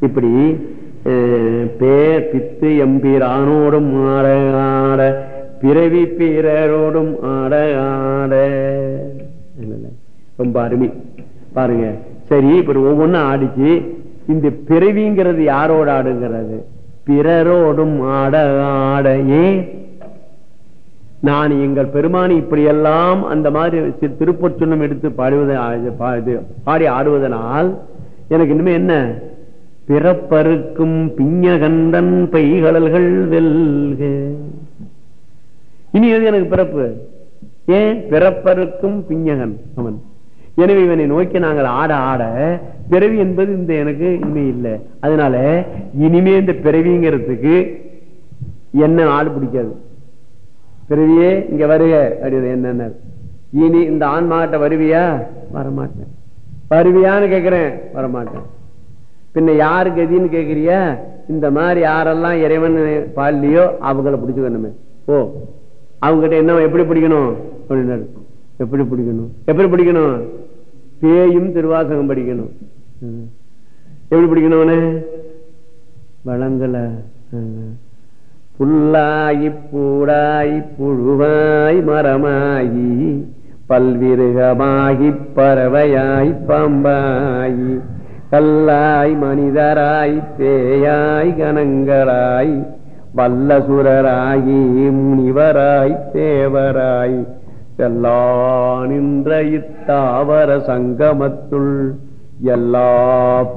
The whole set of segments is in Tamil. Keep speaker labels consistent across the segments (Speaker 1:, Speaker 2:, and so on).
Speaker 1: இப்படி அஹ், பேர் பித்து எம்பீரானோடும் ஆட ஆட பிறவி பிறரோடும் ஆட ஆட. ரொம்ப அருமை. பாருங்க. சரி இப்ப ஒவ்வொன்றும் ஆடிச்சு. இந்த பிறவிங்கிறது யாரோட ஆடுங்கிறது? பிறரோடும் ஆட ஆட. ஏன் நான் எங்கள் பெருமானி இப்படியெல்லாம் அந்த மாதிரி சி- எடுத்து பாடுவது பா- இது பாடி ஆடுவதனால் எனக்கு இனிமே என்ன? பிறப்பருக்கும் பிஞ்சகந்தன் பெய்கடல்கள் வெல்க. இனி எது எனக்கு பிறப்பு? ஏன்? பிறப்பருக்கும் பிஞ்சகன் அவன். எனவே இவனை நோக்கி நாங்கள் ஆட ஆட பிறவி என்பது இந்த எனக்கு இனிமே இல்லை. அதனால இனிமே இந்த பிறவிங்கிறதுக்கு என்ன ஆடு பிடிக்காது. பிறவியே இங்க வருக அப்படின்னு என்ன இனி இந்த ஆன்மாகிட்ட வருவியா? வரமாட்டேன். வருவியான்னு கேட்கிறேன் வரமாட்டேன். பின்ன யாரு கதின்னு கேக்குறிய? இந்த மாதிரி யாரெல்லாம் இறைவன் பாடலையோ அவங்கள பிடிச்சுக்கணுமே ஓ அவங்ககிட்ட என்ன எப்படி பிடிக்கணும்? அப்படின்னாரு எப்படி பிடிக்கணும்? எப்படி பிடிக்கணும்? பேயும் திருவாசகம் படிக்கணும். எப்படி பிடிக்கணும்னு வளங்கல புல்லாயி பூடாய் புழுவாய் மரமாகி பல்விருகமாகி பறவையாய் பாம்பாயி. கல்லாய் மனிதராய் பேயாய் கணங்கராய் வல்லசுரராகி முனிவராய் தேவராய். செல்லா நின்ற இத்தாவர சங்கமத்துள் எல்லா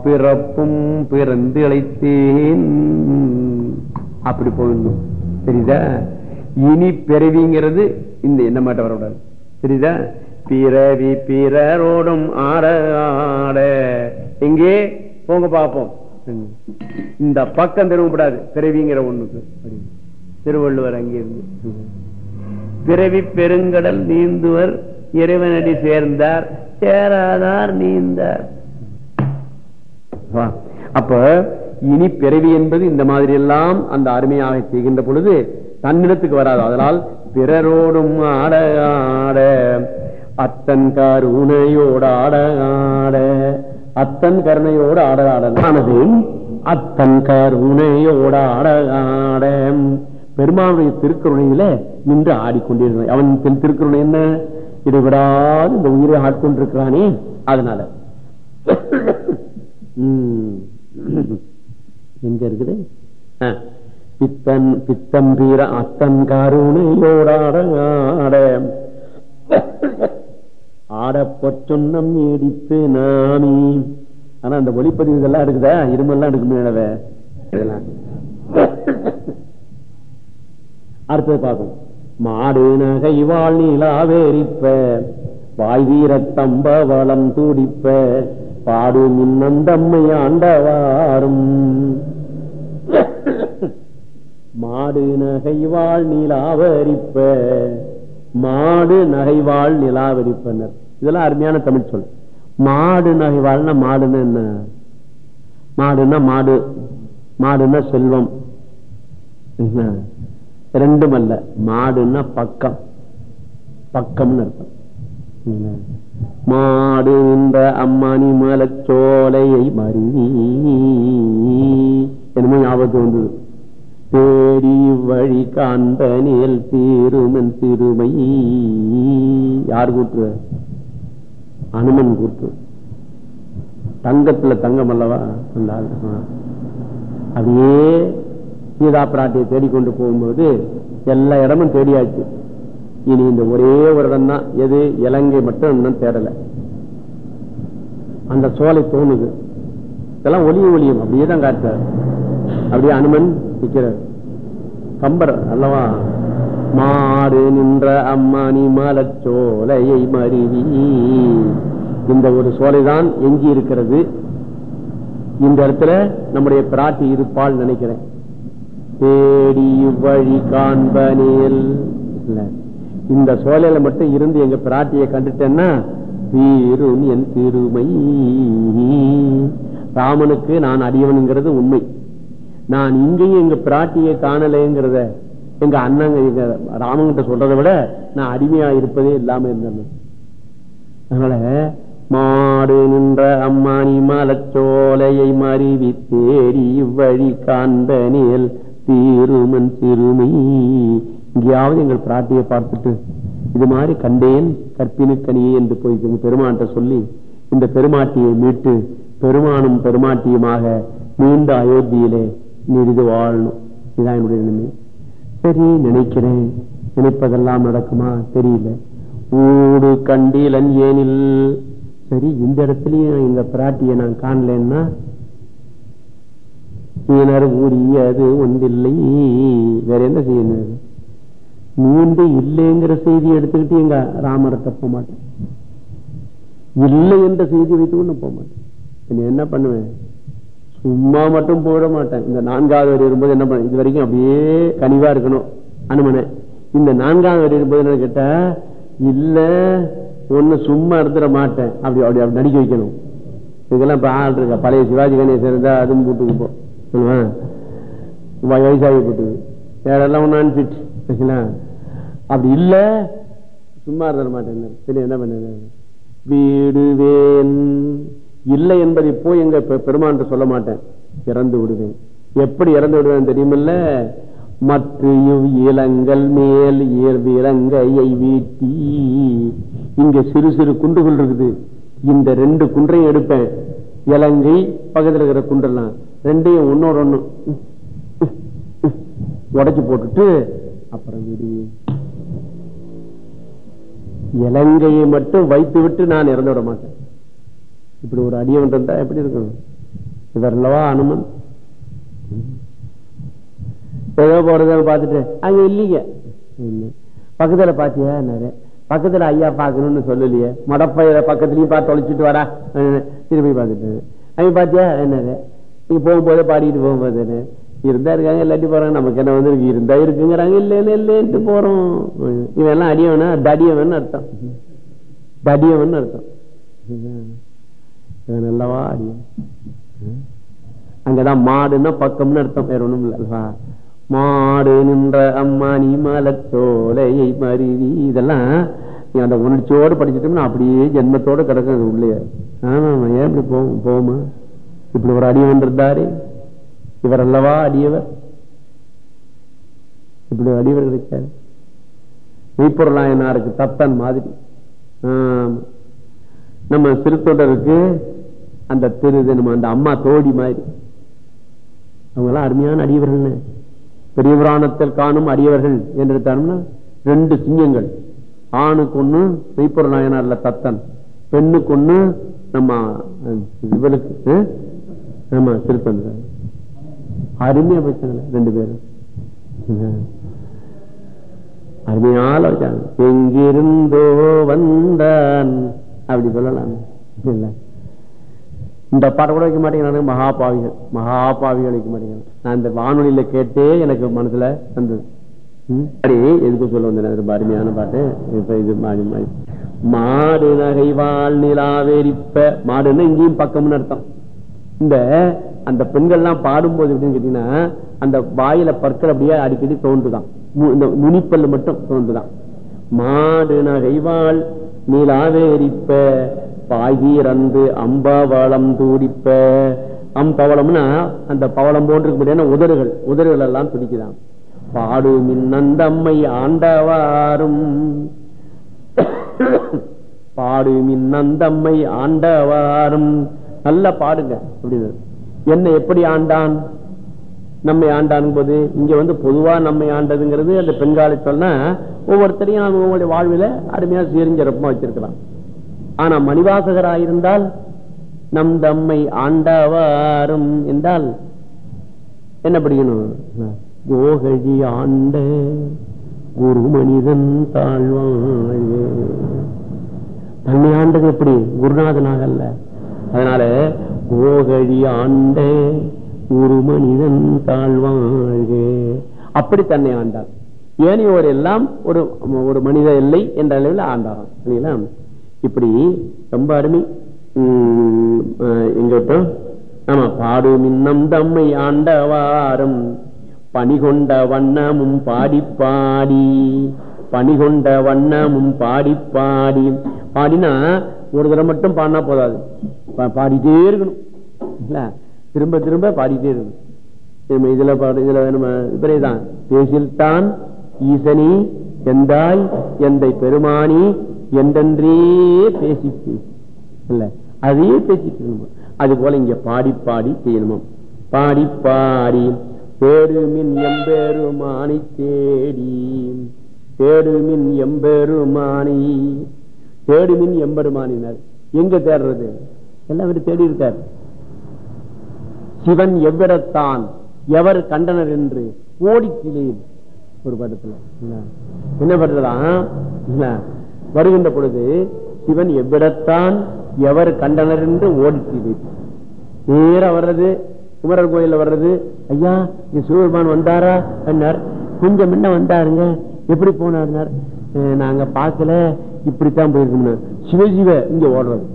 Speaker 1: பிறப்பும் பிறந்திழைத்தேன். அப்படி போயிடணும் தெரியுதா? இனி பிறவிங்கிறது இந்த என்ன மாட்ட வரக்கூடாது. தெரியுதா? பிறவி பிறரோடும் ஆட ஆட எங்கே போங்க பார்ப்போம். இந்த பக்கம் திரும்பப்படாது. பிறவிங்கிற ஒண்ணுக்கு. திருவள்ளுவர் அங்கிருந்து பிறவி பெருங்கடல் நீந்துவர் இறைவனடி சேர்ந்தார் சேராதார் நீந்தார். வா. அப்ப இனி பிறவி என்பது இந்த மாதிரி எல்லாம் அந்த அருமையாக செய்கின்ற பொழுது தன்னிடத்துக்கு வராது. அதனால் பிறரோடும் ஆட ஆட அத்தன் உணையோட ஆட ஆட. அத்தன் கருணையோடு ஆட ஆடனானது அத்தன் கருணையோடு ஆட ஆட பெருமானுடைய திருக்கருணையில நின்று ஆடிக்கொண்டிருந்தான். அவன் திரு- திருக்கருணை என்ன? இடைவிடாது இந்த உயிரை ஆட்கொண்டிருக்கிறானே. அதனால. உம். எங்க இருக்குது. பித்தன் பித்தம் பீர அத்தன் கருணையோடாட ஆட ஆட பொற்றுன்னம் நீடித்து நாமி ஆனா அந்த ஒளிப்பதிவு இதெல்லாம் இருக்குதா? இருமெல்லாம் இருக்குமே எனவே அடுத்தது பார்ப்போம். மாடு நகை வாழ் நிலாவேரிப்ப வாய் வீரத்தம்ப வளம் துடிப்ப. பாடு மின்னந்தம்மை ஆண்டவாரும். மாடு நகை வாழ் நிலாவரிப்ப மாடு நகைவாள் நிலாவரிப்பனர் இதெல்லாம் அருமையான தமிழ் சொல். மாடு நகைவாள்னா மாடுன்னு என்ன? மாடுன்னா மாடு. மாடுன்னா செல்வம். ரெண்டும் அல்ல. மாடுன்னா பக்கம். பக்கம்னு அர்த்தம். மாடு இந்த அம்மானி மலச்சோலையை மருவி. என்னமோ ஞாபகத்து வந்தது. தேடி வழி காண்பனில் தீருமன் திருமை. யார் கூட்டுற அனுமன் கூட்டு தங்கத்துல தங்கம் அல்லவா? அந்த ஆள். அப்படியே சீதா பிராட்டியை தேடிக்கொண்டு போகும்போது எல்லா இடமும் தேடியாச்சு. இனி இந்த ஒரே ஒரு இடம் தான் எது? இலங்கை மட்டும் இன்னும் தேடல. அந்த சோலை தோணுது. இதெல்லாம் ஒளியும் ஒளியும். அப்படியே தான் காட்டுறாரு. அப்படியே அனுமன் நிற்கிறார் கம்பர் அல்லவா? மாடு நின்ற அம்மானி மலச்சோலையை மருவி. இந்த ஒரு சோலைதான் எஞ்சி இருக்கிறது. இந்த இடத்துல நம்முடைய பிராட்டி இருப்பாள் நினைக்கிறேன். தேடி வழி காண்பனேல் இந்த சோலையில மட்டும் இருந்து எங்க பிராட்டியை கண்டுட்டேன்னா தீரும் என் திருமை. ராமனுக்கு நான் அடியவனுங்கிறது உண்மை. நான் இங்கேயும் எங்க பிராட்டியை காணலைங்கிறத எங்க அண்ணங்க எங்க சொல்றதை விட நான் அடிமையா இருப்பதே இல்லாம இருந்தேன். அதனால மாடு நின்ற அம்மானி மலச்சோலையை மருவி தேடி இவ்வழி நேல் தீருமன் சிறுமி. இங்கேயாவது எங்கள் பிராட்டியை பார்த்துட்டு இது மாதிரி கண்டேன் கற்பினுக்கணியே என்று போய் பெருமான்ட்ட சொல்லி இந்த பெருமாட்டியை மீட்டு பெருமானும் பெருமாட்டியுமாக நீண்ட அயோத்தியிலே நிறுது வாழணும். இதுதான் என்னுடைய நிலைமை. சரி நினைக்கிறேன். நினைப்பதெல்லாம் நடக்குமா? தெரியல. ஊடு கண்டீலன் ஏனில். சரி இந்த இடத்துலயும் இந்த பிராட்டியை நான் காணலன்னா? இனர் ஊறியது ஒன்றில்லை. வேற என்ன செய்யணும்? நீண்டு இல்லைங்கிற செய்தி எடுத்துக்கிட்டு எங்க ராமரை தப்ப மாட்டேன். இல்லை என்ற செய்தி வைத்து போக மாட்டேன். என்ன பண்ணுவேன்? சும்மா மட்டும் போட மாட்டேன். இந்த நான்காவது வரி வரும்போது என்ன பண்ண இது வரைக்கும் அப்படியே கனிவா இருக்கணும். அனுமனை. இந்த நான்காவது வரி வரும்போது என்ன கேட்டா இல்ல ஒண்ணு சும்மா இருந்துட மாட்டேன். அப்படி அப்படி அப்படி நடிக்க வைக்கணும். இதுக்கெல்லாம் இப்ப ஆள் இருக்கா? பழைய சிவாஜி கணேசன் இருந்தா அதுவும் கூட்டுக்கு போ. சொல்லுவேன் வயசாகி போட்டுது வேறெல்லாம் ஒன்னும் அன்பிட் அப்படி இல்ல சும்மா இருந்துட மாட்டேன். சரி என்ன பண்ண? வீடுவேன். இல்லை என்பதை போய் எங்க பெருமான் சொல்ல மாட்டேன். இறந்து விடுவேன். எப்படி இறந்து விடுவேன் தெரியுமில்ல? மற்ற இளங்கள் மேல் இறங்கையை வீட்டி இங்க சிறு சிறு குன்றுகள் இருக்குது. இந்த ரெண்டு குன்றையும் எடுப்பேன். இலங்கை பக்கத்தில் இருக்கிற குன்றெல்லாம். ரெண்டையும் ஒன்னோட ஒண்ணு. உடைச்சு போட்டுட்டு அப்புறம் விடு. இலங்கையை மட்டும் வைத்து விட்டு நான் இறந்து விட மாட்டேன். இப்படி ஒரு அடியவன் இருந்தா எப்படி இருக்கணும் இவர் அனுமன்? ஏதோ போறத பார்த்துட்டு அங்க இல்லீங்க. பக்கத்துல பாத்தியா? நிறைய பக்கத்துல ஐயா பாக்கணும்னு சொல்லலையே. மடப்பையில பக்கத்துலயும் பார்த்து தொலைச்சிட்டு வரா திரும்பி பார்த்துட்டு அங்க பாத்தியா? என்னது? நீங்க போகும்போதே பாடிட்டு போகும்போது இருந்தா இருக்காங்க இல்லாட்டி போறாங்க. நமக்கு என்ன வந்து இருந்தா இருக்குங்கிறாங்க இல்லைன்னு இல்லன்ட்டு போறோம். இவெல்லாம் அடியவனா? தடியவன் அர்த்தம். தடியவன் அர்த்தம். நல்லவா? அல்லவா அங்கதான் மாடுன்னா பக்கம்னு அர்த்தம். வேற ஒண்ணும் இல்லவா மாடு நின்ற அம்மானி மலச்சோலையை மருவி. இதெல்லாம் நீ அந்த உணர்ச்சியோடு படிச்சுட்டோம்னா அப்படியே ஜென்மத்தோட கிடக்கும் அது உள்ளே. ஆமா ஏன் இப்படி போகும் போமா? இப்படி ஒரு அடியவன் இருந்தாரு இவர் அல்லவா அடியவர்? இப்படி அடியவர் கிடைக்காது மெய்ப்பொருளாயனாருக்கு தத்தன் மாதிரி. நம்ம திருத்தொடருக்கு அந்த திரு தினம் அந்த அம்மா தோடி மாதிரி. அவங்க எல்லாம் அருமையான அடியவர்கள் பெரிய புராணத்தில் காணும் அடியவர்கள் என்று எடுத்தாங்கன்னா ரெண்டு சிங்கங்கள். ஆணுக்கு ஒண்ணு மெய்ப்பொருள் நாயனார்ல தத்தன். பெண்ணுக்கு ஒண்ணு நம்ம இவளுக்கு ஆமா திருத்தொண்டர் அருமையா வச்சாங்களே ரெண்டு பேரும். அருமையால வச்சாங்க எங்கிருந்தோ வந்தான். அப்படி சொல்லலாம். இல்ல. இந்த பாட்டை கூட வைக்க மாட்டேங்கிறாங்க மகாபாவிகள். மகாபாவிகள் வைக்க மாட்டேங்கிறாங்க நான் இந்த வானொலியில கேட்டே எனக்கு மனசுல வந்தது. எதுக்கு சொல்ல வந்தேன்? ரொம்ப அருமையான பாட்டு. இப்ப இது மாறி மாறி. மாடு நகை வாழ் நிலாவேரிப்ப மாடுன்னு இங்கேயும் பக்கம்னு அர்த்தம். இந்த அந்த பெண்கள்லாம் பாடும்போது எப்படின்னு கேட்டீங்கன்னா அந்த வாயில பற்கள் அப்படியே அடிக்கடி தோன்றுதான். இந்த நுனிப்பல்லு மட்டும் தோன்றுதான். மாடு நகைவாள் நீலாவேரிப்ப பாகீரந்து அம்பவளம் தூடிப்ப அம்பவளம்னா அந்த பவளம் போன்றிருக்க உதறுகள் உதறுகள் எல்லாம் துடிக்குதான் பாடு மின்னந்தம்மை ஆண்டவாரும். பாடு மின்னந்தம்மை ஆண்டவாரும். நல்லா பாடுங்க அப்படின்னு என்ன எப்படி ஆண்டான்? நம்மை ஆண்டான் போது இங்க வந்து பொதுவா நம்மை ஆண்டதுங்கிறது அந்த பெண்காலை சொன்னா ஒவ்வொருத்தரையும் உங்களுடைய வாழ்வில அருமையா சீரிஞ்சரப்பமா வச்சிருக்கலாம். ஆனா மணிவாசகராயிருந்தால் நம் தம்மை ஆண்டவாரும் என்றால் என்ன படிக்கணும் கோகழி ஆண்ட குரு மனிதன் தாழ்வாழ்வே தன்னை ஆண்டது எப்படி? குருநாதனாக அல்ல. அதனால கோகழி ஆண்ட ஒரு மனிதன் தாழ்வாழ்க அப்படி தன்னை ஆண்டார் ஏனையோர் எல்லாம் ஒரு ஒரு மனித இல்லை என்ற அளவில் ஆண்டாராம் இல்லைங்களா இப்படி ரொம்ப அருமை எங்க விட்டோம் ஆமா பாடு மின்னம் தம்மை ஆண்டவாரம் பணிகொண்ட வண்ணமும் பாடி பாடி பணிகொண்ட வண்ணமும் பாடி பாடி பாடினா ஒரு தடவை மட்டும் பாடினா போதாது. பா- பாடிட்டே இருக்கணும். இல்ல திரும்ப திரும்ப பாடிட்டே இருக்கணும். இதுல பாடு இதுல நம்ம இப்படிதான் பேசில்தான் ஈசனி எந்தாய் எந்தை பெருமானி என்றென்றே பேசி பேசி இல்ல அதையே பேசிட்டு இருக்கணும் அது போல இங்க பாடி பாடி செய்யணுமா? பாடி பாடி பேருமின் எம்பெருமானி தேடி தேடுமின் எம்பெருமானி தேடுமின் எம்பெருமானினர். எங்க தேடுறது? எல்லாம் அவர் தேடி இருக்கார். சிவன் எவ்விடத்தான் எவர் கண்டனர் என்று ஓடிக்கிலேன் ஒரு படத்துல. என்ன? பண்றதான் வருகின்ற பொழுது சிவன் எவ்விடத்தான் எவர் கண்டனர் என்று ஓடிக்கிலேன் நேரா வர்றது குமரர் கோயில்ல வர்றது ஐயா இங்க சிவபெருமான் வந்தாரா? என்னார் கொஞ்சம் முன்ன வந்தாருங்க. எப்படி போனார்? "அஹ், நாங்க பார்க்கல. இப்படித்தான் போயிருக்கோம்னு சிவஜிவ இங்க ஓடுறது.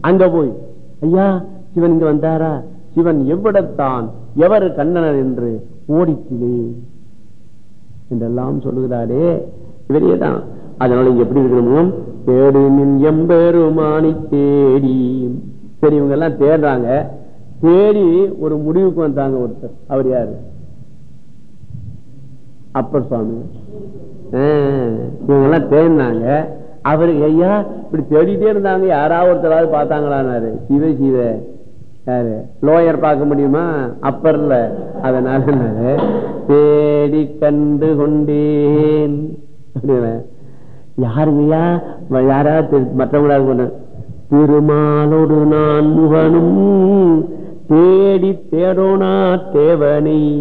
Speaker 1: அங்க போய். ஐயா சிவன் இங்க வந்தாரா? சிவன் எவ்விடத்தான் எவர் கண்டனர் என்று ஓடித்திலே என்றெல்லாம் சொல்லுகிறாரே. இவரே தான். அதனால இங்க எப்படி இருக்கணுமோ? தேடுமின் எம்பெருமானி தேடி. சரி இவங்க எல்லாம் தேடுறாங்க. தேடி ஒரு முடிவுக்கு வந்தாங்க ஒருத்தர். அவர் யாரு? அப்பர் சுவாமி. இவங்க எல்லாம் தேடினாங்க. அவரு ஐயா இப்படி தேடிட்டே இருந்தாங்க. யாராவது ஒருத்தராவது பார்த்தாங்களானாரு. சிவ சிவ. யாரு? லோயர் பார்க்க முடியுமா? அப்பர்ல. அதனால தேடி கண்டு கொண்டேன். யாருங்கய்யா? வ- யாராவது மற்றவங்களாவது திருமாலோடு நான் முகனும் தேடி தேடோனா தேவனை.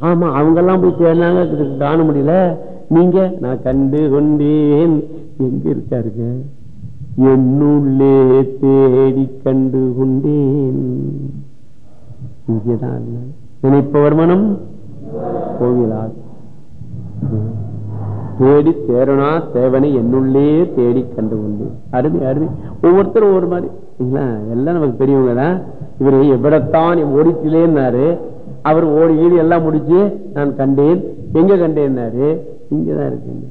Speaker 1: ஆமா அவங்க எல்லாம் போய் தேடினாங்க காண முடியல. நீங்க நான் கண்டு கொண்டேன். எங்க இருக்காருங்க? என்னுள்ளே தேடி கண்டு கொண்டேன். இங்கேதான். நினைப்பவர் மனம் கோவிலால். தேடி தேரனா தேவனை என்னுள்ளே தேடி கண்டு கொண்டேன் அருமை அருமை. ஒவ்வொருத்தரும் ஒவ்வொரு மாதிரி. எல்லாம் நமக்கு பெரியவங்க தான் இவர் எவ்வளத்தான் ஓடிச்சிலேன்னாரு. அவர் ஓடி ஈடு எல்லாம் முடிச்சு நான் கண்டேன். எங்க கண்டேன்னாரு? இங்கதான் இருக்கேன்.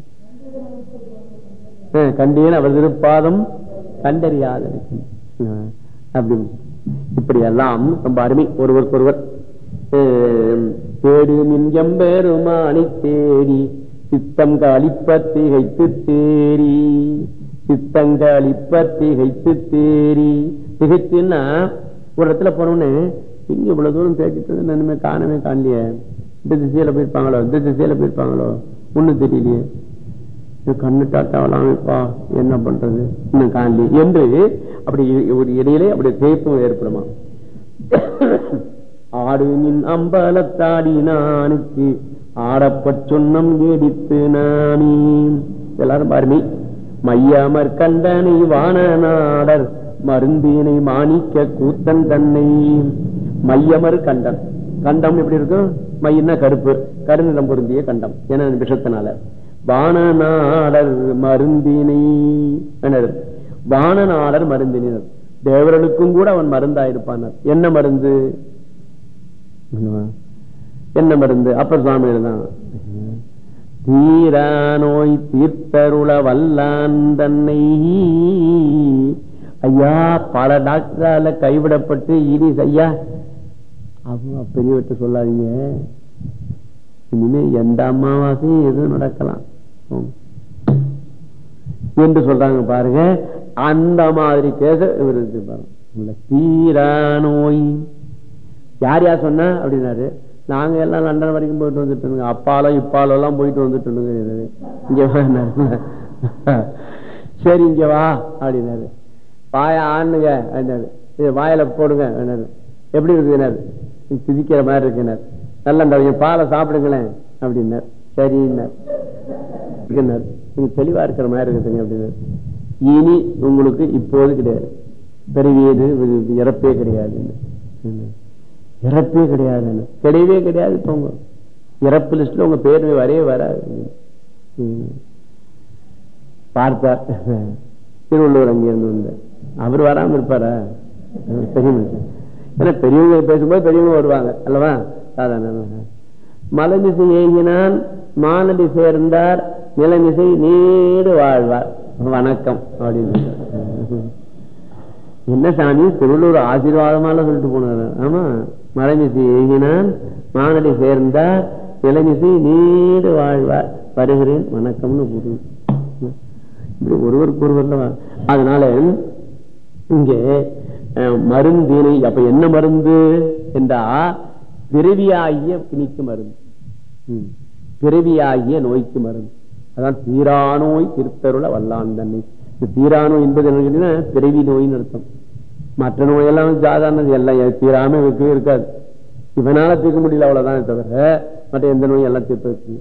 Speaker 1: கண்டேன் அவர் திருப்பாதம் கண்டறியாத அப்படி. இப்படி எல்லாம் ரொம்ப அருமை. ஒருவருக்கு ஒருவர் தேடு மின்யம் பெருமானி தேடி சித்தங்க அளிப்ப திகைத்து தேரி சித்தங்க அளிப்ப திகைத்து தேரி திகைத்துன்னா ஒரு இடத்துல போனோன்னு இங்க இவ்வளவு தூரம் தேடிட்டு நன்மை காணவே காணலையே. இந்த திசையில போயிருப்பாங்களோ? இந்த திசையில போயிருப்பாங்களோ? ஒண்ணும் தெரியலையே. கண்ணு டாட்டாவலாமப்பா என்ன பண்றது? இன்னும் காணலி என்று அப்படி ஒரு இடையிலே அப்படி தேய்ப்பும் ஏற்படுமா? ஆடு நின் அம்பலத்தாடினானுக்கு ஆடப்பச் சொன்னம் நீடித்து நானே. எல்லாரும் பாருமே. மையமர் கண்டனை வானநாடர் மருந்தினை மாணிக்க கூத்தன் தன்னை. மையமர் கண்டன் கண்டம் எப்படி இருக்கும்? மையன்னா கருப்பு கருநிறம் பொருந்திய கண்டம். ஏன்னா விஷத்தினால. வானநாடர் மருந்தினை. வான நாடர் மருந்தினர் தேவர்களுக்கும் கூட அவன் மருந்தாயிருப்பான். என்ன மருந்து? என்ன மருந்து? அப்பர் சுவாமி தான். தீரா நோய் தீர்த்தருள வல்லான் தன்னை. ஐயா பல டாக்டரால கைவிடப்பட்டு இனி ஐயா அவங்க பெரியவற்ற சொல்லாதீங்க. இனிமே எந்த அமாவாசையும் எதுவும் நடக்கலாம். என்று சொல்றாங்க பாருங்க. அந்த மாதிரி கேச இவர் பாருங்க. தீரா நோய் யார் யார் சொன்னா? அப்படின்னாரு. நாங்க எல்லாம் லண்டன் வரைக்கும் போயிட்டு வந்துட்டு இருந்தோங்க அப்பாலோ இப்பாலோ எல்லாம் போயிட்டு வந்துட்டு இருந்தோங்க இங்க சரி இங்க வா அப்படின்னாரு. வாய ஆண்ணுங்க அப்படின்னாரு. இது வாயில போடுங்க அப்படின்னாரு. எப்படி இருக்குனாரு பிதிக்கிற மாதிரி இருக்குனார் நல்ல இந்த பாலை சாப்பிடுங்களேன் அப்படின்னார். சரின்னார். இருக்குன்னார் நீங்க தெளிவா இருக்கிற மாதிரி இருக்குதுங்க அப்படின்னாரு. இனி உங்களுக்கு இப்போது கிடையாது. பெருவியது இறப்பே கிடையாது. இறப்பே கிடையாது. கிடையவே கிடையாது போங்க இறப்பு லிஸ்ட்ல உங்க பேர் வரவே வராது. பார்த்தார். திருவள்ளுவர் அங்கிருந்து வந்த அவர் வராம இருப்பாரா? பெரிய மனுஷன். ஏன்னா பெரியவங்க பேசும்போது பெரியவங்க வருவாங்க. அல்லவா? சாதாரண மலமிசை ஏகினான் மானடி சேர்ந்தார் நிலமிசை நீடு வாழ்வார். வணக்கம். அப்படின்னு. என்ன சாமி? திருவள்ளுவர் ஆசீர்வாதமால சொல்லிட்டு போனாரு. ஆமா. மறைமிசை ஏகினான் மானடி சேர்ந்தார் இளமிசை நீடு வாழ்வார் வருகிறேன். வணக்கம்னு போடு. இப்படி ஒருவருக்கு ஒருவர் அதனால இங்கே அஹ், மருந்தினை அப்ப என்ன மருந்து என்றா பிறவியாகிய பிணிக்கு மருந்து. பிறவியாகிய நோய்க்கு மருந்து. அதான் தீரா நோய் திருத்தருள வல்லான் தன்னை தீரா நோய் என்பது என்ன பிறவி நோயின்னு அர்த்தம். மற்ற நோயெல்லாம் சாதாரணது எல்லாம் தீராம இருக்கவே இருக்காது. இவனால தீர்க்க முடியல அவ்வளவுதான் தவிர மற்ற எந்த நோயும் எல்லாம் தீர்ப்பதற்கு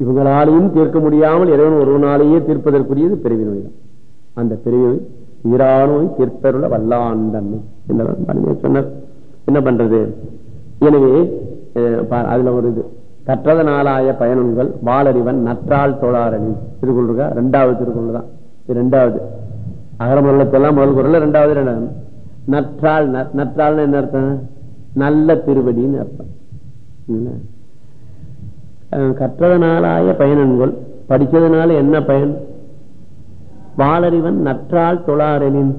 Speaker 1: இவங்களாலையும் தீர்க்க முடியாமல் இறைவன் ஒருவனாலேயே தீர்ப்பதற்குரியது பிறவி நோய் தான். அந்த பிறவி நோய் தீரா நோய் தீர்த்தருள வல்லான் தன்மை சொன்னார். என்ன பண்றது? எனவே அஹ், அதுல ஒரு இது. கற்றதனாலாய பயனுங்கள் வாளறிவன் நற்றால் தோழாரணி திருக்குறள் இருக்கா? ரெண்டாவது திருக்குறள் தான் ரெண்டாவது. அகர அகரமுள்ளத்தெல்லாம் முதல் குரல் ரெண்டாவது ரெண்டாவது நற்றால் நற்றால்னு என்ன அர்த்தம்? நல்ல திருவடின்னு அர்த்தம். கற்றதனாலாய பயனன்கள். படிச்சதுனால என்ன பயன்? வாளறிவன் நற்றால் தொழாரனின்.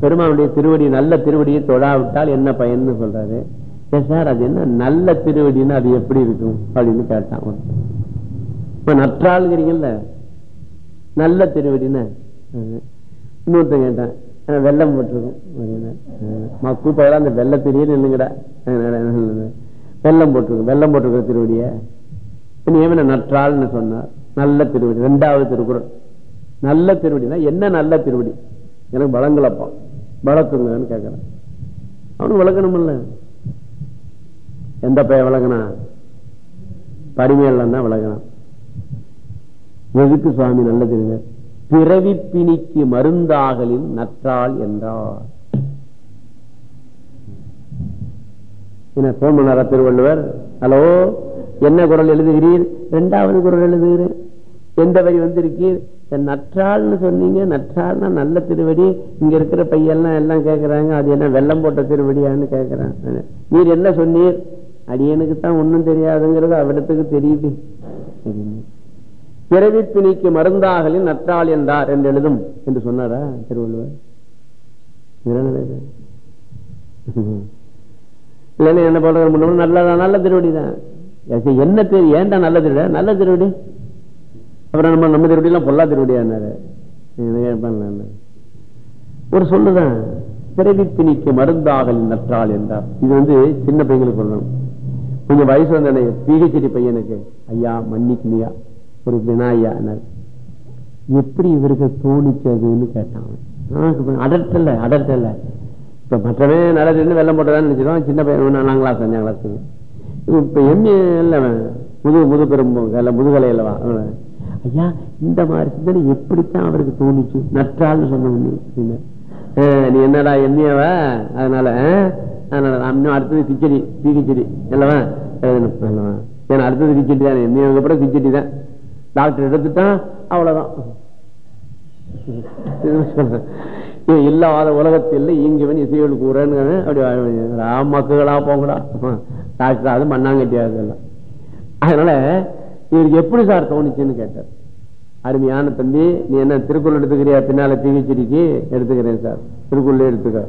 Speaker 1: பெருமானுடைய திருவடி நல்ல திருவடியை தொழாவிட்டால் என்ன பயன்னு சொல்றாரு. சார் அது என்ன? நல்ல திருவடின்னு அது எப்படி இருக்கும்? அப்படின்னு கேட்டான் ஒருத்தன். இப்ப நற்றாளுங்கிறீங்கல்ல நல்ல திருவடின்னு. அஹ். இன்னொருத்தன் கேட்டான் வெள்ளம் போட்டிருக்கும். மக்கு பதிலாக அந்த வெள்ள திரியில் இல்லைங்கடா வெள்ளம் போட்டிருக்கும் வெள்ளம் போட்டிருக்கிற திருவடிய. நியமன நற்றாள்னு சொன்னார். நல்ல திருவடி ரெண்டாவது திருக்குறள். நல்ல திருவடினா என்ன நல்ல திருவடி? எனக்கு வழங்கலப்பா. வளர்க்குங்கன்னு கேட்கிறேன் அவனு வளர்க்கணும்ல எந்த பையன் வளர்க்கனா? பரிமையெல்லாம் தான் வளர்க்கணும் எதுக்கு சுவாமி நல்லது பிறவி பிணிக்கு மருந்தாகலின் நற்றாள் என்றார். என்ன போன் பண்ணாரா திருவள்ளுவர்? ஹலோ என்ன குரல் எழுதுகிறீர்? இரண்டாவது குரல் எழுதுகிறேன் எந்த வரி வந்திருக்கீர்? நற்றாள்னு சொன்னீங்க நற்றாள்னா நல்ல திருவடி. இங்க இருக்கிற பையெல்லாம் எல்லாம் கேட்கறாங்க அது என்ன வெள்ளம் போட்ட திருவடியான்னு கேக்குறான். நீர் என்ன சொன்னீர்? அடியனுக்கு தான் ஒண்ணும் தெரியாதுங்கிறது அவரிடத்துக்கு தெரியுது. பிறவி பிணிக்கு மருந்தாகலின் நற்றாள் என்றார் என்று எழுதும். என்று சொன்னாரா திருவள்ளுவர்? இல்லைன்னா என்ன பண்ற நல்லதா? நல்ல திருவடி தான். என்ன பேர் ஏன்டா நல்ல திருவிட நல்ல திருவடி? அப்புறம் நம்ம நம்ம திருவடி எல்லாம் பொல்லா திருவடியானாரு ஒரு சொல்லுதான் பிறவி பிணிக்கு மருந்தாகல் நற்றாள் என்றார். இது வந்து சின்ன பையங்களுக்கு சொல்லணும். கொஞ்சம் வயசு வந்த பிஹெச்டி பையனுக்கு ஐயா மன்னிக்கலையா ஒரு வினாயானர் எப்படி இவருக்கு தோணிச்சதுன்னு கேட்டான் அடர்த்தல அடர்த்தல இப்ப மற்றவன் நல்லது வெள்ளம் போட்டதான் நினைச்சிடும் சின்ன பையன் நாலாம் கிளாஸ் அஞ்சாம் கிளாஸ் இப்ப எம்ஏ இல்ல முது முது பெரும் முதுகலை அல்லவா ஐயா இந்த மாதிரி சிந்தனை எப்படித்தான் அவருக்கு தோணுச்சு? நற்றாள்னு சொன்ன நீ என்னடா எம்ஏவ அதனால அதனால இன்னும் அடுத்தது கிச்சடி பி கிச்சடி. அல்லவா ஏன்னா அடுத்தது கிச்சடி தான் எம்ஏவுக்கு அப்புறம் கிச்சடி தான். டாக்டர் எடுத்துட்டான் அவ்வளவுதான். இல்லாத உலகத்தில் இங்கவன் இசைகள் கூறன்னு அப்படி மக்களா போங்கடா. டாக்டர் அது மண்ணாங்கட்டியாது எல்லாம் அதனால இவருக்கு எப்படி சார் தோணுச்சுன்னு கேட்டார். அருமையான தம்பி நீ என்ன திருக்குறள் எடுத்துக்கிறியா? பின்னால பிஹெச்டிக்கு எடுத்துக்கிறேன் சார். திருக்குறள் எடுத்துக்க.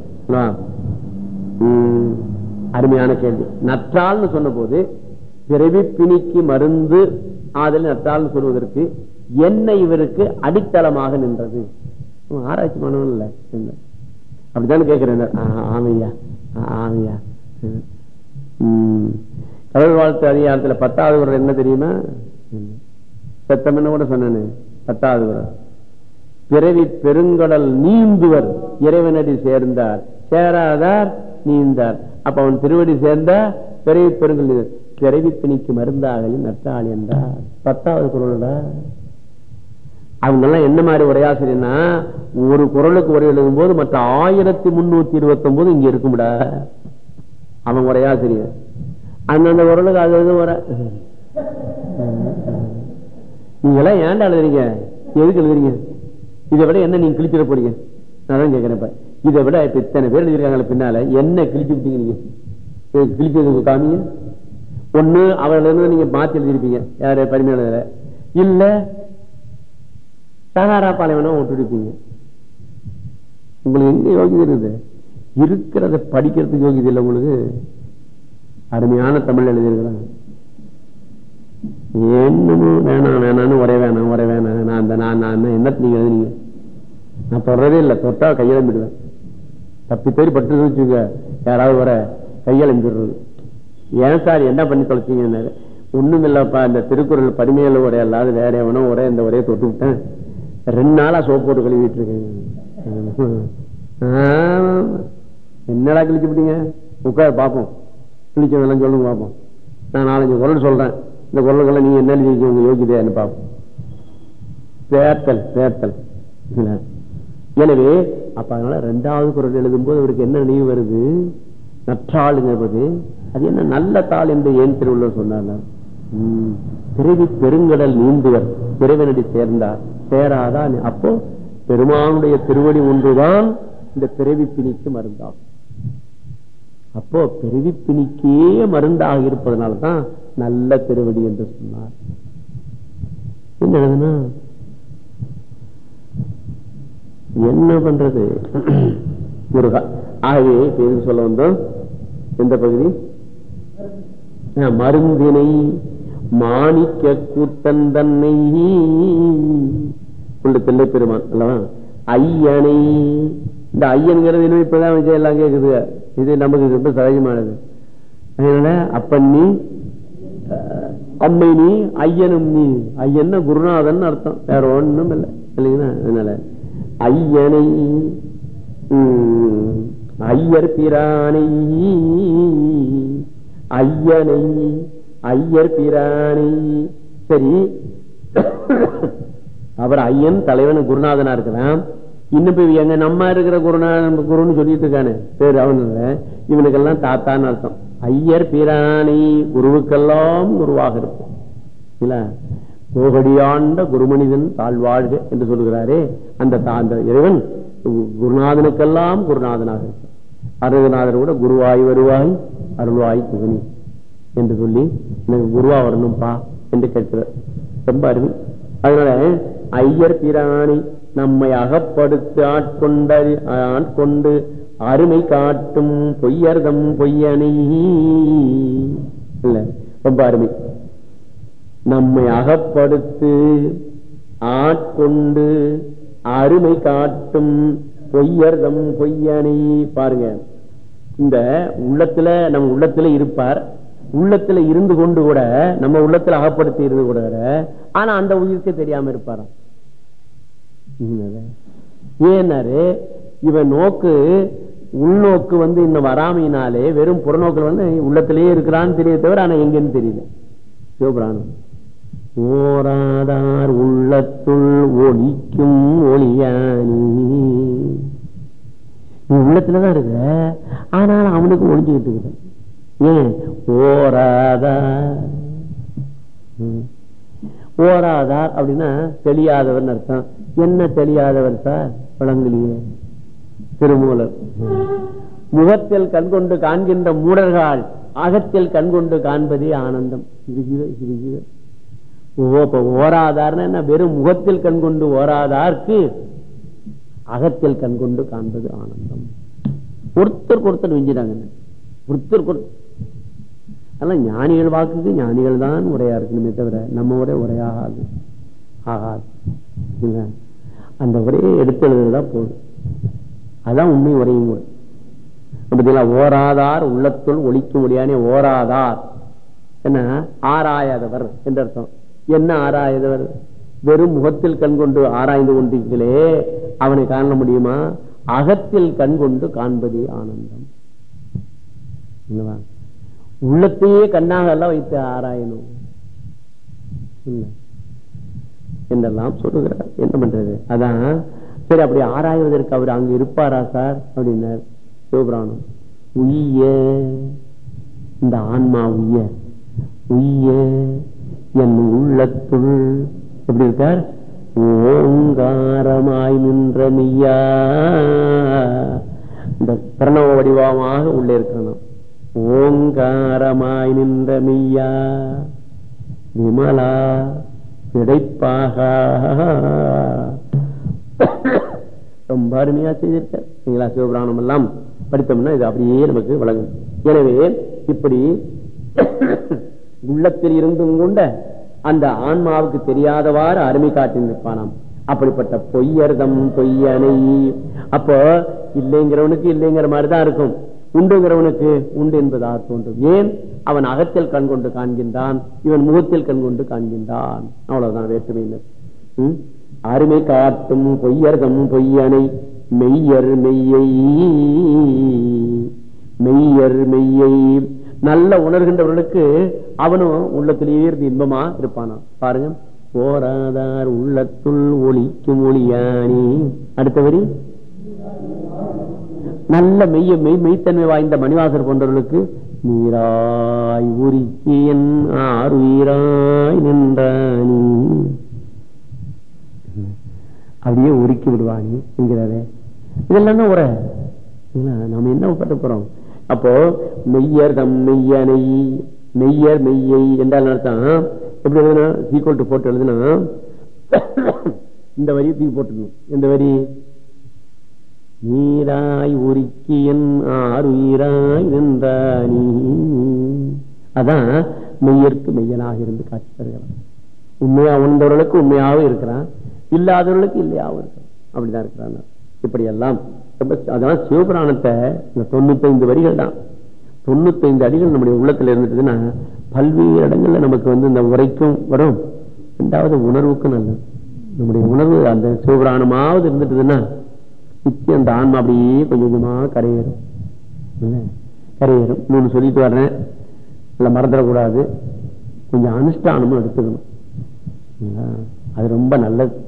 Speaker 1: அருமையான கேள்வி. நற்றால்னு சொன்ன போது பிறவி பிணிக்கு மருந்து ஆதல் நற்றாள்னு சொல்வதற்கு என்ன இவருக்கு அடித்தளமாக நின்றது. ஆராய்ச்சி பண்ணணும் இல்ல என்ன? அப்படித்தானே கேட்கிறேன் ஆமையா. ஆமையா. கடவுள் வாழ்த்து அதிகாரத்துல பத்தாவது குரல் என்ன தெரியுமா? சத்தம்னு கூட சொன்னேன்னு பத்தாவது குரல். பிறவி பெருங்கடல் நீந்துவர் இறைவனடி சேர்ந்தார். சேராதார் நீந்தார். அப்ப அவன் திருவடி சேர்ந்த பிறவி பெருங்கல் பிறவி பிணிக்கு மருந்தாகலின் நற்றாள் என்றார் பத்தாவது குரல்டா? அவங்க எல்லாம் என்ன மாதிரி உரையாசிரியனா ஒரு குரலுக்கு உரை எழுதும் போது மற்ற ஆயிரத்தி முன்னூத்தி இருபத்தி ஒன்பது இங்க இருக்கும்டா. அவன் உரையாசிரியர். அந்தந்த குரலுக்கு அது எதுவும் வர? நீங்க எல்லாம் ஏன்டா எழுதுறீங்க? எதுக்கு எழுதுறீங்க? இதை விட என்ன நீங்க கிழிச்சிட போறீங்க? நான் தான் கேட்கிறேன் இப்ப. இதை விட இப்ப இத்தனை பேர் எழுதிருக்காங்களே பின்னால என்ன கிழிச்சு விட்டீங்க நீங்க? கிழிச்சதுக்கு காமிங்க. ஒண்ணு அவர்கள் நீங்க மாத்தி எழுதிருப்பீங்க யாரு? பரிமையாளர் இல்ல சகாரா பாலைவனம் விட்டுருப்பீங்க உங்களுக்கு எங்க யோகிதை இருக்குது இருக்கிறத படிக்கிறதுக்கு யோகிதை இல்லை உங்களுக்கு. அருமையான தமிழ் எழுதியிருக்கிறாங்க. என்னமோ வேணாம் வேணாம்னு ஒரே வேணாம் ஒரே வேணாம். நான் அந்த நான் நான் என்ன நீங்க எழுதுனீங்க? நான் தொடரவே இல்லை. தொட்டா கையெழும்பிடுவேன் தப்பி பேர் பட்டு வச்சுக்க யாராவது வர கையெழும்பிடுறது ஏன் சார் என்ன பண்ணி தொலைச்சிங்க ஒண்ணும் இல்லப்பா இந்த திருக்குறள் பரிமையில ஒரே அல்லாது வேற எவனோ ஒரே இந்த ஒரே தொட்டு விட்டேன் ரெண்டு நாளா சோப்பு போட்டு கழுவிட்டு இருக்கேன் என்னடா கிழிச்சு விட்டீங்க? உட்கார் பார்ப்போம். கிழிச்சதெல்லாம் சொல்லுங்க பார்ப்போம். நான் நாலஞ்சு குரல் சொல்றேன். இந்த குரல்களை நீங்க என்ன எழுதி உங்க யோகிதையான்னு பார்ப்போம். பேர்த்தல் பேர்த்தல். எனவே அப்ப அதனால ரெண்டாவது குரல் எழுதும் போது அவருக்கு என்ன நினைவு வருது? நற்றாளுங்கிறது அது என்ன நல்ல தாள் என்று ஏன் திருவள்ளுவர் சொன்னார்? உம், பிறவி பெருங்கடல் நீந்துவர் பிறவனடி சேர்ந்தார். சேராதா அப்போ பெருமானுடைய திருவடி ஒன்றுதான் இந்த பிறவி பிணிக்கு மருந்தாகும். அப்போ பிறவி பிணிக்கே மருந்தாக இருப்பதனாலதான் நல்ல திருவடி என்று சொன்னார். என்ன என்ன பண்றது? முருகா. ஆகவே இப்ப சொல்ல வந்தோம்? எந்த பகுதி? மருந்தினை மாணிக்க கூத்தன் தன்னை உள்ள தில்லை பெருமான் அல்லவா? ஐயனை இந்த ஐயனுங்கிறது என்ன இப்பதான் எல்லாம் கேக்குது. இது நமக்கு ரொம்ப சகஜமானது. அதனால அப்பன் நீ அம்மை நீ ஐயனும் நீ. ஐயன்னா குருநாதன் அர்த்தம். வேற ஒண்ணும் இல்லை. இல்லைங்களா? அதனால ஐயனை உம், ஐயர் பிரானை ஐயனை ஐயர் பிரானை. சரி. அவர் ஐயன் தலைவன் குருநாதனா இருக்கிறான். இன்னும் போய் எங்க நம்ம இருக்கிற குருநாதன் குருன்னு சொல்லிட்டு இருக்கானு. பேர் அவன் இவனுக்கெல்லாம் தாத்தான்னு அர்த்தம். ஐயர் பிரானை குருவுக்கெல்லாம் குருவாக இருக்கும். இல்ல? கோகடியாண்ட குருமனிதன் தாழ்வாழ்க என்று சொல்லுகிறாரே. அந்த தாந்த இறைவன் குருநாதனுக்கெல்லாம் குருநாதனாக இருக்கும். அருகநாதர் கூட குருவாய் வருவாய். அருள்வாய் துகனி என்று சொல்லி எனக்கு குருவா வரணும்பா என்று கேட்கிறார். ரொம்ப அருமை. அதனால ஐயர் பிராணி நம்மை அகப்படுத்து ஆட்கொண்ட ஆட்கொண்டு அருமை காட்டும் பொய்யர்தம் பொய்யணி. இல்ல ரொம்ப அருமை. நம்மை அகப்படுத்து ஆட்கொண்டு அருமை காட்டும் பொய்யர்தம் பொய்யணி. பாருங்க. இந்த உள்ளத்துல நம்ம உள்ளத்துல இருப்பார். உள்ளத்துல இருந்து கொண்டு கூட நம்ம உள்ளத்துல அகப்படுத்தி இருந்து கூட ஆனா அந்த உயிருக்கு தெரியாம இருப்பாராம். ஏன்னாரு இவன் நோக்கு உள்நோக்கு வந்து இன்னும் வராமையினாலே வெறும் புறநோக்கில் வந்து உள்ளத்திலேயே இருக்கிறான்னு தெரிய தவிர ஆனா எங்கன்னு தெரியல. சிவபிராணம். ஓராதார் உள்ளத்துள் ஒளிக்கும் ஒளியானி. நீ உள்ளத்துலதான் இருக்கு. ஆனாலும் அவனுக்கு ஒளிஞ்சுக்கிட்டு இருக்க ஏன்? ஓராதா. ஓராதார் அப்படின்னா தெரியாதவர் அர்த்தம். என்ன தெரியாதவர் சார்? விளங்கலையே திருமூலர். முகத்தில் கண்கொண்டு காண்கின்ற மூடர்கள் அகத்தில் கண்கொண்டு காண்பதே ஆனந்தம். இது ஓ ஓராதார்னா என்ன? வெறும் முகத்தில் கண்கொண்டு ஓராதார்க்கு அகத்தில் கண்கொண்டு காண்பது ஆனந்தம். ஒருத்தருக்கு ஒருத்தர் வெஞ்சிடாங்க ஒருத்தருக்கு ஒருத்தர். அதெல்லாம் ஞானிகள் வாக்குக்கு ஞானிகள் தான் உரையா இருக்கணுமே தவிர நம்ம உரை உரையாகாது ஆகாது. அந்த உரையை எடுத்து எழுதுறதா போதும். அதான் உண்மை உரையும் கூட. பார்த்தீங்களா ஓராதார் உள்ளத்துள் ஒழிக்கும் ஒளியானே ஓராதார். என்ன? ஆராயாதவர் என்று அர்த்தம். என்ன ஆராயாதவர்? வெறும் முகத்தில் கண் கொண்டு ஆராய்ந்து கொண்டீர்களே அவனை காண முடியுமா? அகத்தில் கண் கொண்டு காண்பதே ஆனந்தம். உள்ளத்தையே கண்ணாக எல்லாம் வைத்து ஆராயணும். என்றெல்லாம் சொல்லுகிறார். என்ன பண்றது? அதான் சரி அப்படி ஆராய்வதற்கு அவர் அங்க இருப்பாரா சார்? அப்படின்னார். சிவபிராணம். உய்ய. இந்த ஆன்மா உய்ய. உய்ய. என் உள்ளத்துள் எப்படி இருக்கார்? ஓங்காரமாய் நின்ற மெய்யா. இந்த பிரணவ வடிவமாக உள்ளே இருக்கணும். ஓங்காரமாய் நின்ற மெய்யா. விமலா கிடைப்பாக ரொம்ப அருமையா செய்திருக்கார். நீங்களா சிவபுராணம் எல்லாம் படித்தோம்னா இது அப்படியே நமக்கு வழங்கும் எனவே இப்படி உள்ளத்தில் இருந்தும் கொண்ட அந்த ஆன்மாவுக்கு தெரியாதவாறு அருமை காட்டி நிற்பானாம். அப்படிப்பட்ட பொய்யர்தம் பொய்யனை. அப்போ இல்லைங்கிறவனுக்கு இல்லைங்கிற மாதிரிதான் இருக்கும். உண்டுங்கிறவனுக்கு உண்டு என்பதாக தோன்றும். ஏன்? அவன் அகத்தில் கண் கொண்டு காண்கின்றான் இவன் முகத்தில் கண் கொண்டு காண்கின்றான். அவ்வளவுதான் வேற்றுமையினர் அருமை காட்டும் பொய்யர்தம் பொய்யனை. மெய்யர் மெய்யை. மெய்யர் மெய்யை. நல்ல உணர்கின்றவர்களுக்கு அவனும் உள்ளத்திலேயே இருந்து இன்பமா இருப்பானா? பாருங்க. போராதார் உள்ளத்துள் ஒளிக்கும் ஒளியானி. அடுத்த வரி. நல்ல மெய்ய மெய் மெய்த்தன்மை வாய்ந்த மணிவாசர் போன்றவர்களுக்கு நீராய் உரிக்கியன் ஆறுயிராய் நின்றானி. அப்படியே உருக்கி விடுவானி என்கிறாரு. இதெல்லாம் தான் உரை நாம என்ன பட்ட போறோம்? அப்போ மெய்யர் தம் மெய்யனை மெய்யர் மெய்யை என்றால் அர்த்தம்? எப்படி எழுதுனா? சீக்வல் டு போட்டு எழுதுனா இந்த வரியை தூக்கி போட்டுக்கணும். எந்த வரி? நீராய் உருக்கியன் ஆறுயிராய் நின்றானி அதான் மெய்யற்கு மெய்யனாக இருந்து காட்சி தருகிறான் உண்மையா உணர்ந்தவர்களுக்கு உண்மையாகவும் இருக்கிறான். இல்லாதவர்களுக்கு இல்லையாவும் இருக்கிறான். அப்படிதான் இருக்கிறான். இப்படி எல்லாம் ரொம்ப அதான் சிவபுராணத்தை இந்த தொண்ணூத்தைந்து வரிகள் தான். தொண்ணூத்தைந்து அடிகள் நம்முடைய உள்ளத்துல இருந்துட்டுதுன்னா பல்வேறு இடங்கள்ல நமக்கு வந்து இந்த உரைக்கும் வரும். ரெண்டாவது உணர்வுக்கும் நல்லது. நம்முடைய உணர்வு அந்த சிவபுராணமாவது இருந்துட்டுதுன்னா நித்தியம் அந்த ஆன்மா அப்படியே கொஞ்சம் கொஞ்சமா கரையேறும். கரையேறும். மூணு சொல்லிட்டு வர்றேன். இல்லை மறந்துடக்கூடாது. கொஞ்சம் அனுஷ்டானமும் எடுத்துக்கணும். அது ரொம்ப நல்லது.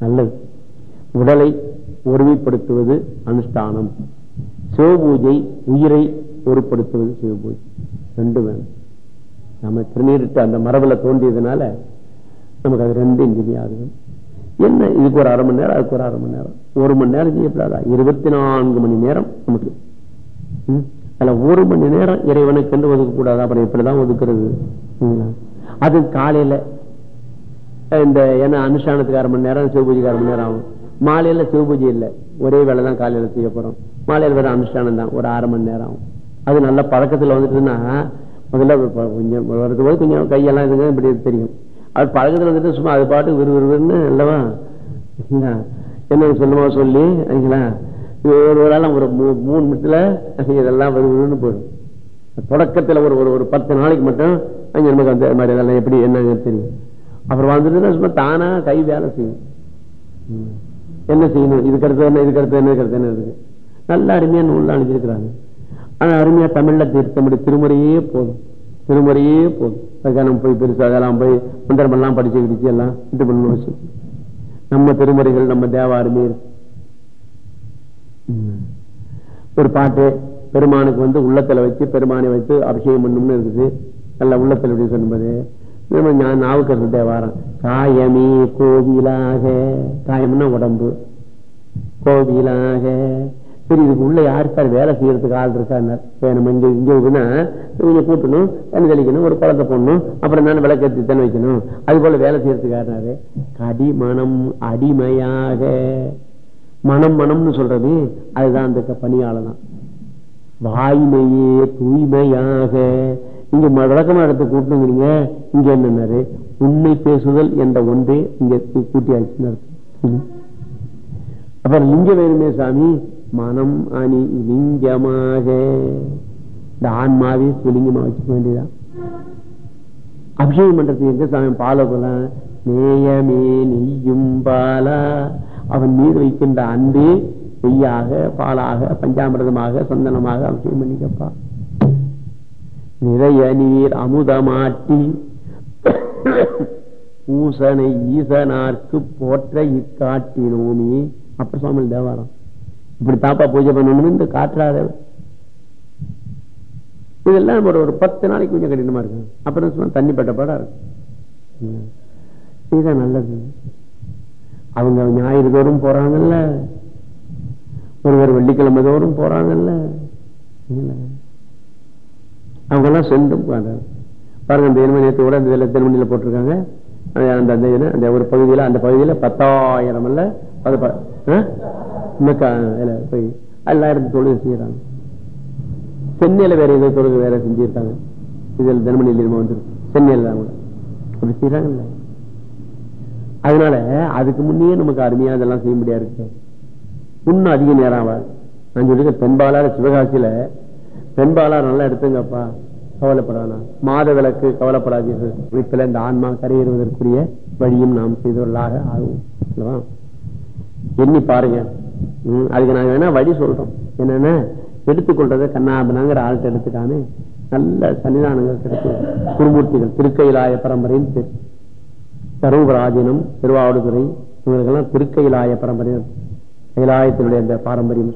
Speaker 1: நல்லது. உடலை ஒருமைப்படுத்துவது அனுஷ்டானம். சிவபூஜை உயிரை பொருட்படுத்துவது சிவபூஜை. ரெண்டு வேணும். நம்ம திருநீரிட்டு அந்த மரபுல தோன்றியதுனால நமக்கு அது ரெண்டு ஆகுது. என்ன? இதுக்கு ஒரு அரை மணி நேரம் அதுக்கு ஒரு அரை மணி நேரம். ஒரு மணி நேரம் செய்யப்படாதா? இருபத்தி நான்கு மணி நேரம் நமக்கு. ம்? அதுல ஒரு மணி நேரம் இறைவனுக்கு என்று ஒதுக்க கூடாது அப்புறம் இப்படிதான் ஒதுக்குறது. அது காலையில இந்த என்ன அனுஷ்டானத்துக்கு அரை மணி நேரம் சிவபூஜைக்கு அரை மணி நேரம் ஆகும். மாலையில சிவபூஜை இல்லை. ஒரே வேலை தான் காலையில செய்ய போறோம். மாலையில வேற அனுஷ்டானம் தான். ஒரு அரை மணி நேரம் ஆகும். அது நல்ல பழக்கத்துல வந்துட்டுன்னா முதல்ல கொஞ்சம் வரது போது கொஞ்சம் கையெல்லாம் இதுங்க இப்படி தெரியும். அது பழக்கத்துல வந்துட்டு சும்மா அது பாட்டு விறுவிறுன்னு அல்லவா என்ன சொல்லுமா சொல்லி சரிங்களா ஒரு ஒரு ஆள் ஒரு மூணு நிமிஷத்துல இதெல்லாம் விறுவிறுன்னு போயிடும். தொடக்கத்துல ஒரு ஒரு ஒரு பத்து நாளைக்கு மட்டும் அங்க நமக்கு அந்த மாதிரி அதெல்லாம் எப்படி என்னங்க தெரியும். அப்புறம் வந்துட்டு சும்மா தானா கை வேலை செய்யும். என்ன செய்யணும்? இதுக்கு அடுத்து என்ன? இதுக்கு அடுத்து என்ன? இதுக்கு என்ன? இருக்கு. நல்ல அருமையா நூல்லாம் அழிஞ்சிருக்கிறாங்க ஆனா அருமையா தமிழ்ல திருத்தமுடி. திருமுறையே போதும். திருமுறையே போதும். அதுக்காக நம்ம போய் பெருசா அதெல்லாம் போய் மந்திரம் படிச்சு கிடிச்சு எல்லாம் இது பண்ணணும் அவசியம் நம்ம திருமுறைகள் நம்ம தேவாருமே இருக்கு. ஒரு பாட்டு பெருமானுக்கு வந்து உள்ளத்துல வச்சு பெருமானை வைத்து அபிஷேகம் பண்ணணும்னு இருக்குது. நல்ல உள்ளத்துல எப்படி சொல்லும்போது? நம்ம ஞா- நாவுக்கரசு தேவாரம் காயமே கோவிலாக. காயம்னா உடம்பு. கோவிலாக. சரி இதுக்கு உள்ள யாரு சார் வேலை செய்யறதுக்கு ஆள் இருக்காங்க நம்ம இங்க இங்க இருக்குன்னா இவங்க கூட்டணும் தண்ணி தெளிக்கணும் ஒரு குழந்தை போடணும் அப்புறம் தானே விளக்கேற்றி தண்ணி வைக்கணும். அது போல வேலை செய்யறதுக்கு யாருனாரு கடிமணம் அடிமையாக. மனம் மனம்னு சொல்றது அதுதான் அந்த பணியாளர் தான். வாய்மையே தூய்மையாக. இங்க விளக்கமா எடுத்து கூட்டணுங்கிறீங்க இங்க என்னன்னாரு? உண்மை பேசுதல் என்ற ஒன்றே இங்க கூட்டி ஆச்சுன்னு அப்புறம் லிங்க வேணுமே சாமி மனம் அணி லிங்கமாக. இந்த ஆன்மாவே சுலிங்கமா வச்சுக்க வேண்டியதான் அபிஷேகம் பண்றது எங்க சாமி? பால நேயமே நெய்யும் பாலா. அவன் மீது வைக்கின்ற அன்பே நெய்யாக பாலாக பஞ்சாமிரதமாக சந்தனமாக அபிஷேகம் பண்ணிக்கப்பா. நிறைய நீர் அமுதமாட்டி பூசனை ஈசனார்க்கு போற்ற இக்காட்டினோமி. அப்ப சுவாமி தேவாரம். இப்படி தாப்பா பூஜை பண்ணணும்னு இந்த காட்டுறாரு இதெல்லாம் ஒரு ஒரு பத்து நாளைக்கு கொஞ்சம் கடினமா இருக்கும். அப்புறம் சும்மா தண்ணி பட்ட பாடா இருக்கும். இதுதான் நல்லது. அவங்க ஞாயிறு தோறும் போறாங்கல்ல. ஒருவர் வெள்ளிக்கிழமை தோறும் போறாங்கல்ல அவங்க எல்லாம் சென்றும் பாருங்க இந்த அந்த நேற்று கூட இந்த இதில் திருமணியில போட்டிருக்காங்க. அந்த அந்த- அந்த இது, அந்த ஒரு பகுதியில அந்த பகுதியில பத்தாயிரம் அல்ல போய் எல்லாயிரம் தொழுகை செய்யறாங்க. சென்னையில வேற ஏதோ தொழுகை வேற செஞ்சிருக்காங்க. இதில் தினமணியில் இருமா வந்துருக்கு சென்னையில் கூட. அப்படி செய்யறாங்கல்ல அதனால அதுக்கு முன்னே நமக்கு அருமையா இதெல்லாம் செய்ய முடியாது. இன்னும் அதிக நேரம் நான் சொல்லிருக்க பெண்பாலார் சிவகாசியில பெண்பாலா நல்லா எடுத்துங்கப்பா கவலைப்படாதா. மாத விளக்கு கவலைப்படாதீர்கள். குறிப்பில் இந்த ஆன்மா கரையேறுவதற்குரிய வழியும் நாம் செய்தவர்களாக ஆகும் எண்ணி பாருங்க. அதுக்கு நாங்க வேணா வழி சொல்றோம். என்னன்னா எடுத்துக்கொள்றத கண்ணாபனாங்கிற ஆள்கிட்ட எடுத்துக்காம நல்ல சன்னிதானங்கள் கிடைக்கும். குருமூர்த்திகள் திருக்கையிலாய பரம்பரையின் பேர். தருமபராஜனம் திருவாவடுதுறை இவங்களுக்கெல்லாம் திருக்கையிலாய பரம்பரையினர் கைலாயத்தினுடைய அந்த பாரம்பரியம்.